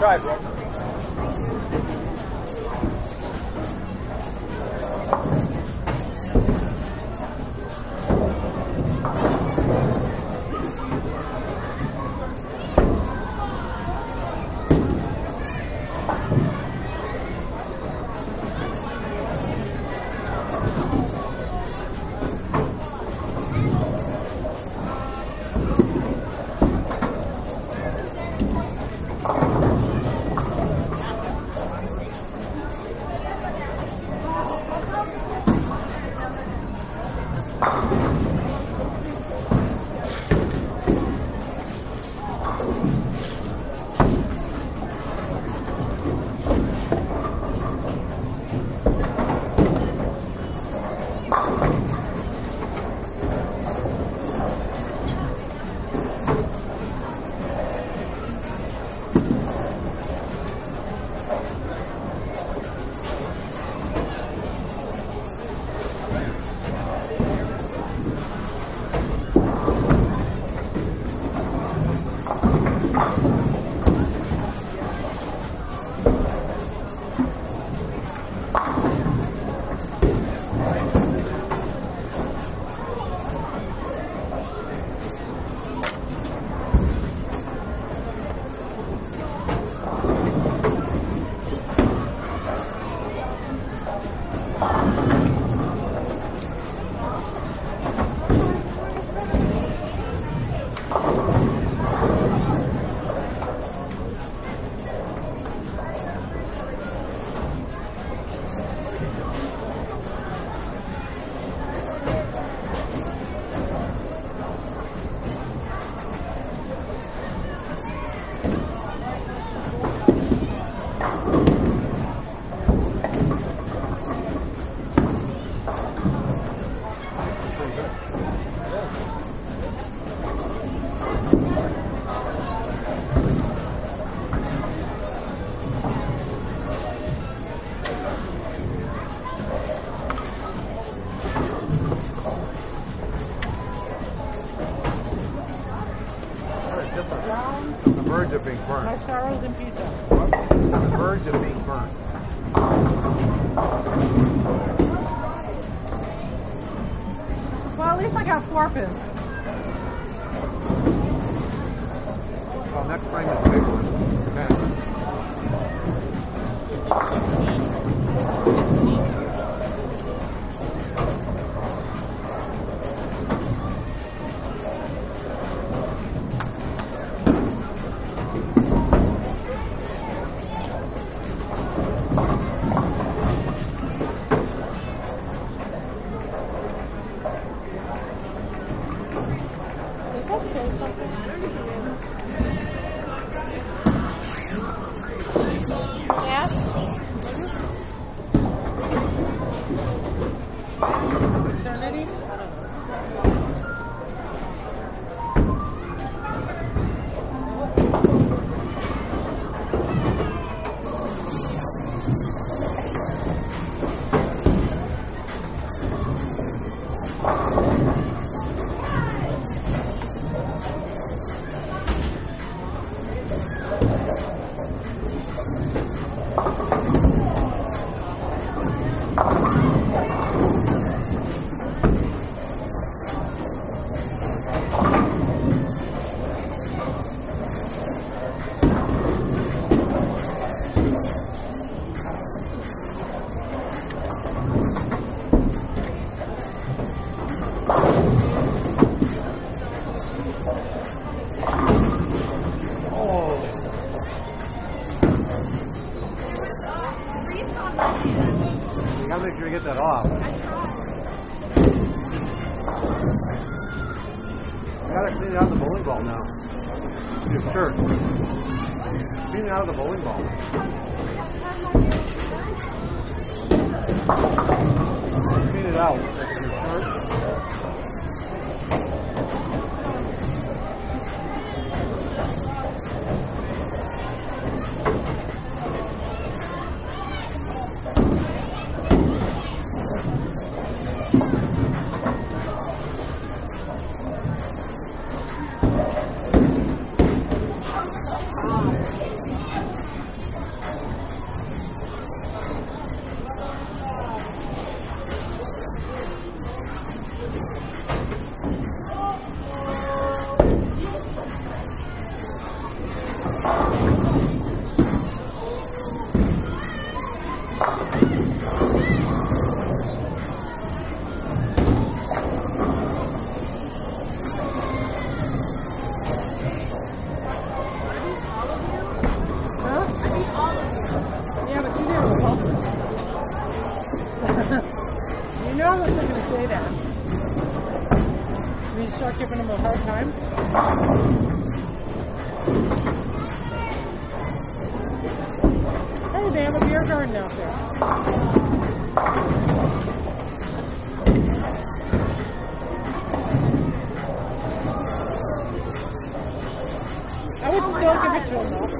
Try, bro. And pizza. On the verge of being burnt. Well, at least I got four pins. Well, next frame is a big one. Okay. You gotta make sure you get that off. You gotta clean out of the bowling ball now. Your shirt. Clean out of the bowling ball. Clean it out. Your shirt. They have a beer garden out there. I would still give it to them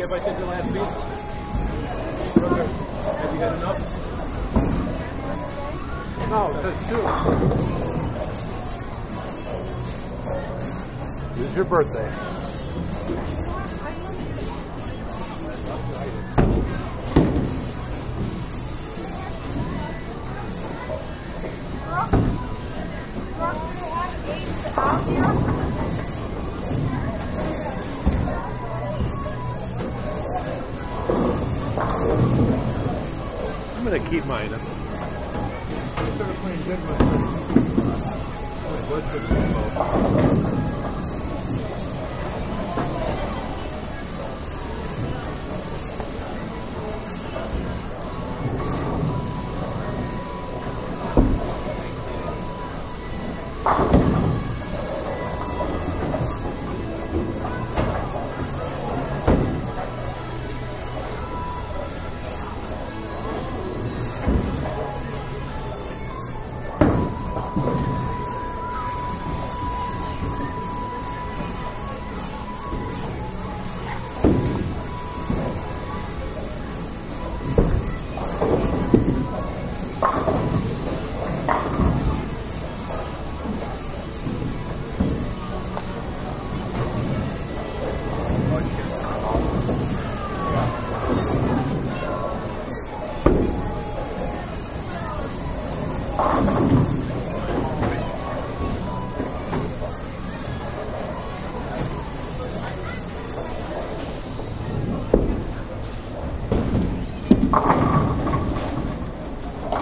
Okay if I take the last piece? Brother, have you had enough? Oh, no, just two. This is your birthday. Mine.